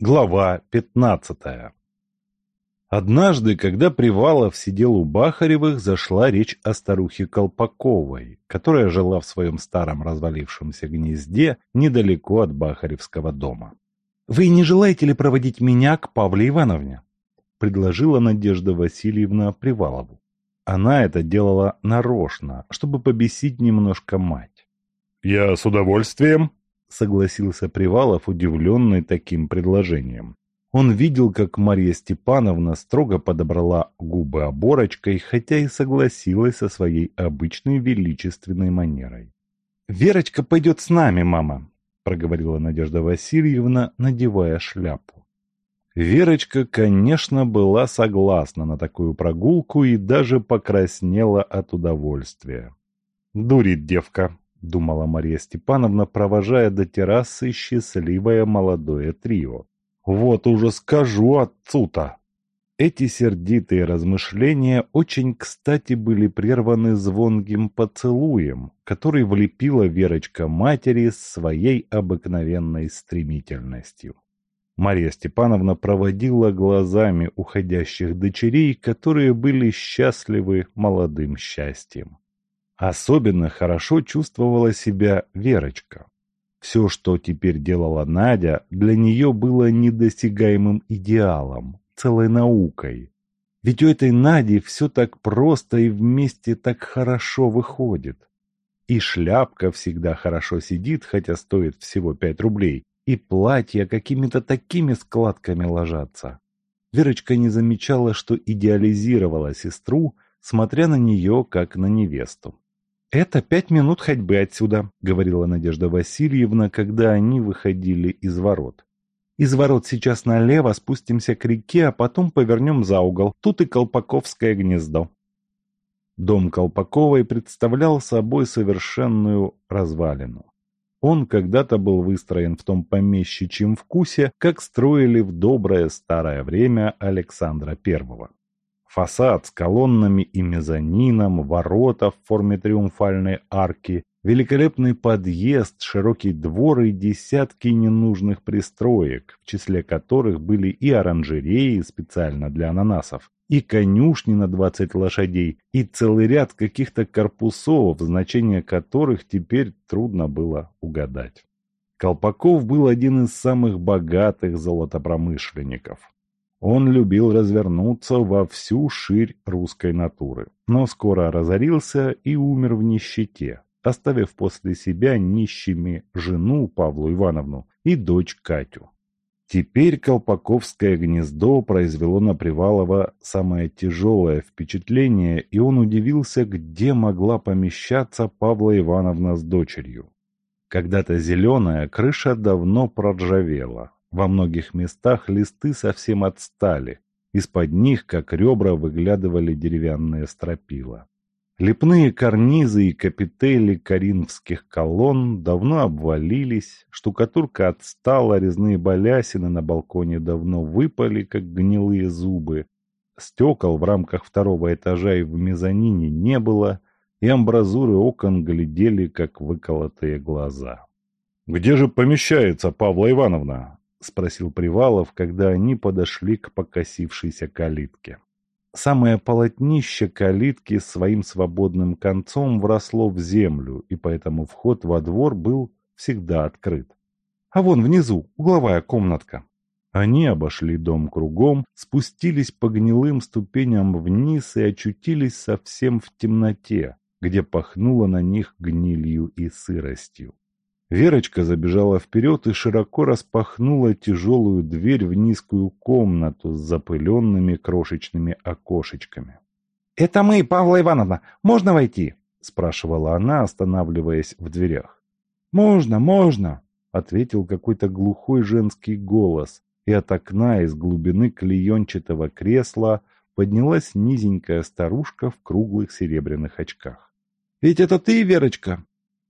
Глава 15 Однажды, когда Привалов сидел у Бахаревых, зашла речь о старухе Колпаковой, которая жила в своем старом развалившемся гнезде недалеко от Бахаревского дома. «Вы не желаете ли проводить меня к Павле Ивановне?» – предложила Надежда Васильевна Привалову. Она это делала нарочно, чтобы побесить немножко мать. «Я с удовольствием», — согласился Привалов, удивленный таким предложением. Он видел, как Марья Степановна строго подобрала губы оборочкой, хотя и согласилась со своей обычной величественной манерой. «Верочка пойдет с нами, мама», — проговорила Надежда Васильевна, надевая шляпу. Верочка, конечно, была согласна на такую прогулку и даже покраснела от удовольствия. «Дурит девка», — думала Мария Степановна, провожая до террасы счастливое молодое трио. «Вот уже скажу отцу-то!» Эти сердитые размышления очень кстати были прерваны звонким поцелуем, который влепила Верочка матери с своей обыкновенной стремительностью. Мария Степановна проводила глазами уходящих дочерей, которые были счастливы молодым счастьем. Особенно хорошо чувствовала себя Верочка. Все, что теперь делала Надя, для нее было недосягаемым идеалом, целой наукой. Ведь у этой Нади все так просто и вместе так хорошо выходит. И шляпка всегда хорошо сидит, хотя стоит всего пять рублей, и платья какими-то такими складками ложатся. Верочка не замечала, что идеализировала сестру, смотря на нее как на невесту. «Это пять минут ходьбы отсюда», — говорила Надежда Васильевна, когда они выходили из ворот. «Из ворот сейчас налево спустимся к реке, а потом повернем за угол. Тут и Колпаковское гнездо». Дом Колпаковой представлял собой совершенную развалину. Он когда-то был выстроен в том помещичьем вкусе, как строили в доброе старое время Александра Первого. Фасад с колоннами и мезонином, ворота в форме триумфальной арки, великолепный подъезд, широкий двор и десятки ненужных пристроек, в числе которых были и оранжереи специально для ананасов, и конюшни на 20 лошадей, и целый ряд каких-то корпусов, значение которых теперь трудно было угадать. Колпаков был один из самых богатых золотопромышленников. Он любил развернуться во всю ширь русской натуры, но скоро разорился и умер в нищете, оставив после себя нищими жену Павлу Ивановну и дочь Катю. Теперь Колпаковское гнездо произвело на Привалова самое тяжелое впечатление, и он удивился, где могла помещаться Павла Ивановна с дочерью. Когда-то зеленая крыша давно проржавела, во многих местах листы совсем отстали. Из-под них, как ребра, выглядывали деревянные стропила. Лепные карнизы и капители коринфских колонн давно обвалились, штукатурка отстала, резные балясины на балконе давно выпали, как гнилые зубы. Стекол в рамках второго этажа и в мезонине не было, и амбразуры окон глядели, как выколотые глаза. «Где же помещается Павла Ивановна?» — спросил Привалов, когда они подошли к покосившейся калитке. Самое полотнище калитки своим свободным концом вросло в землю, и поэтому вход во двор был всегда открыт. А вон внизу угловая комнатка. Они обошли дом кругом, спустились по гнилым ступеням вниз и очутились совсем в темноте, где пахнуло на них гнилью и сыростью. Верочка забежала вперед и широко распахнула тяжелую дверь в низкую комнату с запыленными крошечными окошечками. «Это мы, Павла Ивановна! Можно войти?» – спрашивала она, останавливаясь в дверях. «Можно, можно!» – ответил какой-то глухой женский голос, и от окна из глубины клеенчатого кресла поднялась низенькая старушка в круглых серебряных очках. «Ведь это ты, Верочка?»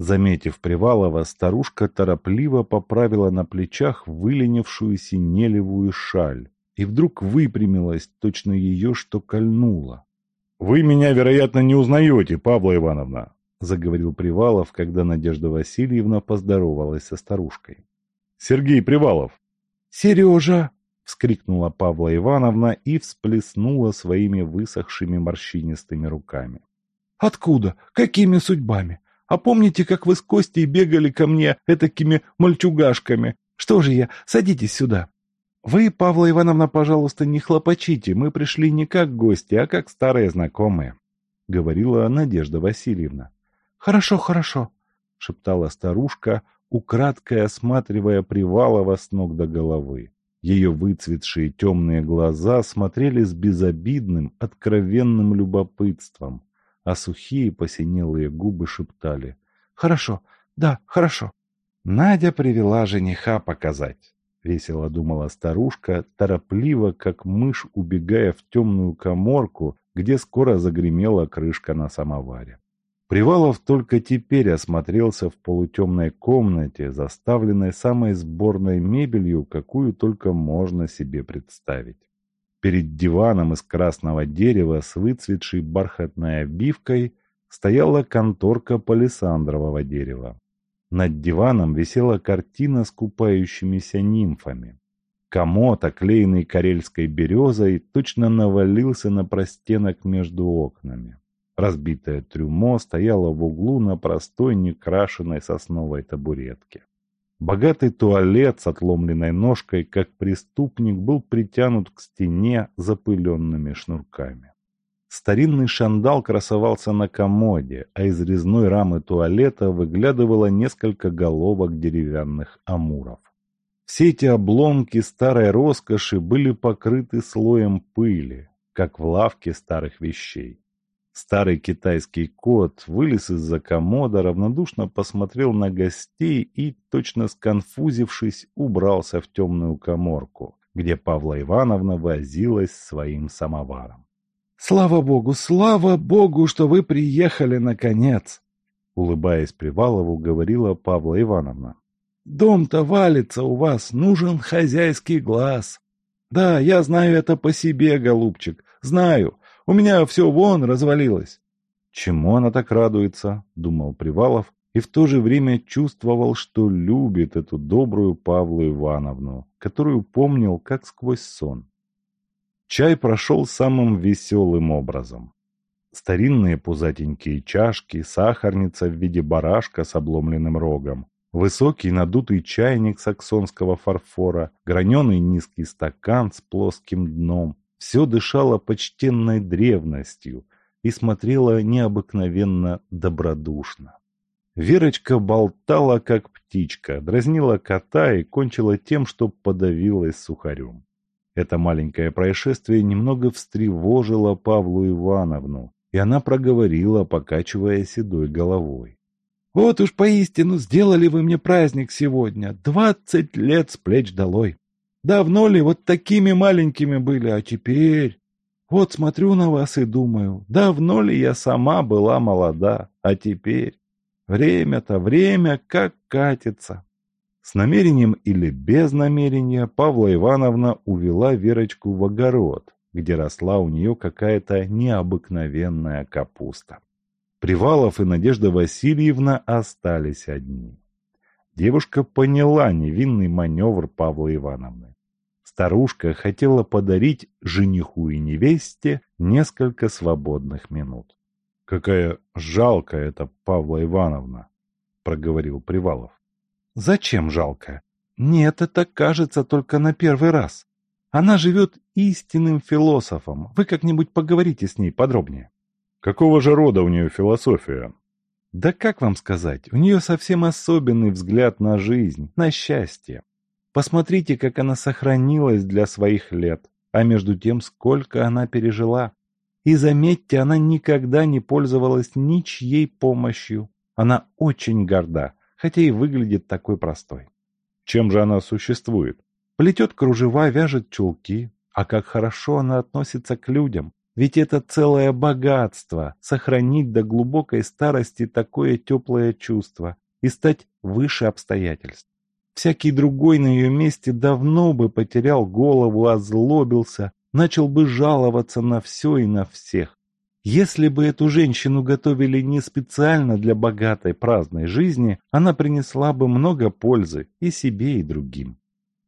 Заметив Привалова, старушка торопливо поправила на плечах выленившую синелевую шаль и вдруг выпрямилась, точно ее что кольнуло. «Вы меня, вероятно, не узнаете, Павла Ивановна», — заговорил Привалов, когда Надежда Васильевна поздоровалась со старушкой. «Сергей Привалов». Сережа!» — вскрикнула Павла Ивановна и всплеснула своими высохшими морщинистыми руками. «Откуда? Какими судьбами? А помните, как вы с Костей бегали ко мне этакими мальчугашками? Что же я? Садитесь сюда!» «Вы, Павла Ивановна, пожалуйста, не хлопочите, мы пришли не как гости, а как старые знакомые», — говорила Надежда Васильевна. «Хорошо, хорошо», — шептала старушка, украдкой осматривая Привалова с ног до головы. Ее выцветшие темные глаза смотрели с безобидным, откровенным любопытством, а сухие посинелые губы шептали «Хорошо, да, хорошо». Надя привела жениха показать. — весело думала старушка, торопливо, как мышь, убегая в темную коморку, где скоро загремела крышка на самоваре. Привалов только теперь осмотрелся в полутемной комнате, заставленной самой сборной мебелью, какую только можно себе представить. Перед диваном из красного дерева с выцветшей бархатной обивкой стояла конторка палисандрового дерева. Над диваном висела картина с купающимися нимфами. Комод, оклеенный карельской березой, точно навалился на простенок между окнами. Разбитое трюмо стояло в углу на простой некрашенной сосновой табуретке. Богатый туалет с отломленной ножкой, как преступник, был притянут к стене запыленными шнурками. Старинный шандал красовался на комоде, а из резной рамы туалета выглядывало несколько головок деревянных амуров. Все эти обломки старой роскоши были покрыты слоем пыли, как в лавке старых вещей. Старый китайский кот вылез из-за комода, равнодушно посмотрел на гостей и, точно сконфузившись, убрался в темную коморку, где Павла Ивановна возилась своим самоваром. «Слава Богу, слава Богу, что вы приехали, наконец!» Улыбаясь Привалову, говорила Павла Ивановна. «Дом-то валится у вас, нужен хозяйский глаз. Да, я знаю это по себе, голубчик, знаю. У меня все вон развалилось». «Чему она так радуется?» — думал Привалов, и в то же время чувствовал, что любит эту добрую Павлу Ивановну, которую помнил как сквозь сон. Чай прошел самым веселым образом. Старинные пузатенькие чашки, сахарница в виде барашка с обломленным рогом, высокий надутый чайник саксонского фарфора, граненый низкий стакан с плоским дном. Все дышало почтенной древностью и смотрело необыкновенно добродушно. Верочка болтала, как птичка, дразнила кота и кончила тем, что подавилась сухарем. Это маленькое происшествие немного встревожило Павлу Ивановну, и она проговорила, покачивая седой головой. «Вот уж поистину сделали вы мне праздник сегодня, двадцать лет с плеч долой. Давно ли вот такими маленькими были, а теперь... Вот смотрю на вас и думаю, давно ли я сама была молода, а теперь... Время-то время как катится. С намерением или без намерения Павла Ивановна увела Верочку в огород, где росла у нее какая-то необыкновенная капуста. Привалов и Надежда Васильевна остались одни. Девушка поняла невинный маневр Павла Ивановны. Старушка хотела подарить жениху и невесте несколько свободных минут. «Какая жалкая эта Павла Ивановна!» — проговорил Привалов. Зачем жалко? Нет, это кажется только на первый раз. Она живет истинным философом. Вы как-нибудь поговорите с ней подробнее. Какого же рода у нее философия? Да как вам сказать, у нее совсем особенный взгляд на жизнь, на счастье. Посмотрите, как она сохранилась для своих лет, а между тем, сколько она пережила. И заметьте, она никогда не пользовалась ничьей помощью. Она очень горда, хотя и выглядит такой простой. Чем же она существует? Плетет кружева, вяжет чулки. А как хорошо она относится к людям. Ведь это целое богатство – сохранить до глубокой старости такое теплое чувство и стать выше обстоятельств. Всякий другой на ее месте давно бы потерял голову, озлобился, начал бы жаловаться на все и на всех. Если бы эту женщину готовили не специально для богатой праздной жизни, она принесла бы много пользы и себе, и другим.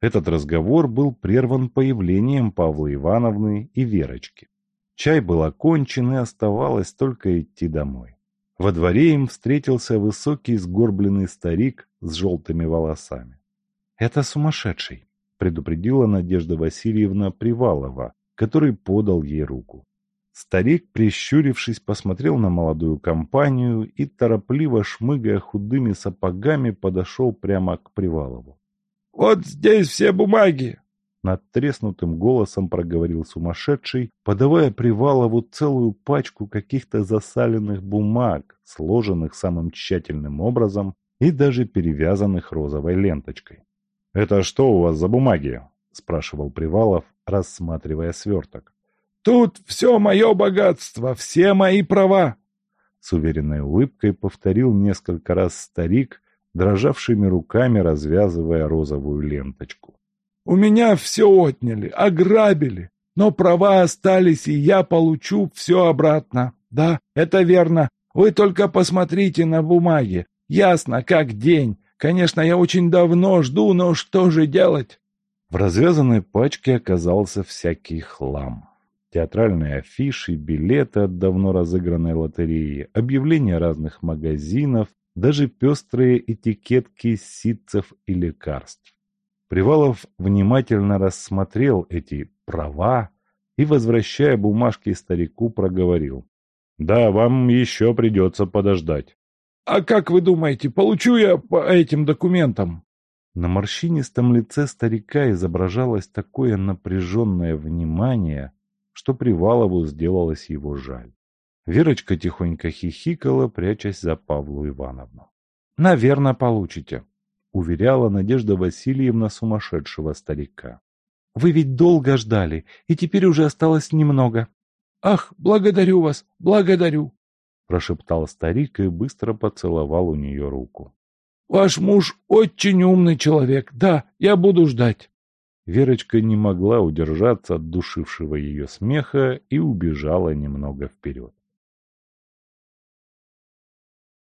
Этот разговор был прерван появлением Павла Ивановны и Верочки. Чай был окончен, и оставалось только идти домой. Во дворе им встретился высокий сгорбленный старик с желтыми волосами. «Это сумасшедший», — предупредила Надежда Васильевна Привалова, который подал ей руку. Старик, прищурившись, посмотрел на молодую компанию и, торопливо шмыгая худыми сапогами, подошел прямо к Привалову. «Вот здесь все бумаги!» Над треснутым голосом проговорил сумасшедший, подавая Привалову целую пачку каких-то засаленных бумаг, сложенных самым тщательным образом и даже перевязанных розовой ленточкой. «Это что у вас за бумаги?» – спрашивал Привалов, рассматривая сверток. Тут все мое богатство, все мои права!» С уверенной улыбкой повторил несколько раз старик, дрожавшими руками развязывая розовую ленточку. «У меня все отняли, ограбили, но права остались, и я получу все обратно. Да, это верно. Вы только посмотрите на бумаги. Ясно, как день. Конечно, я очень давно жду, но что же делать?» В развязанной пачке оказался всякий хлам. Театральные афиши, билеты от давно разыгранной лотереи, объявления разных магазинов, даже пестрые этикетки ситцев и лекарств. Привалов внимательно рассмотрел эти права и, возвращая бумажки старику, проговорил. «Да, вам еще придется подождать». «А как вы думаете, получу я по этим документам?» На морщинистом лице старика изображалось такое напряженное внимание, что Привалову сделалось его жаль. Верочка тихонько хихикала, прячась за Павлу Ивановну. «Наверное, получите», — уверяла Надежда Васильевна сумасшедшего старика. «Вы ведь долго ждали, и теперь уже осталось немного». «Ах, благодарю вас, благодарю», — прошептал старик и быстро поцеловал у нее руку. «Ваш муж очень умный человек, да, я буду ждать». Верочка не могла удержаться от душившего ее смеха и убежала немного вперед.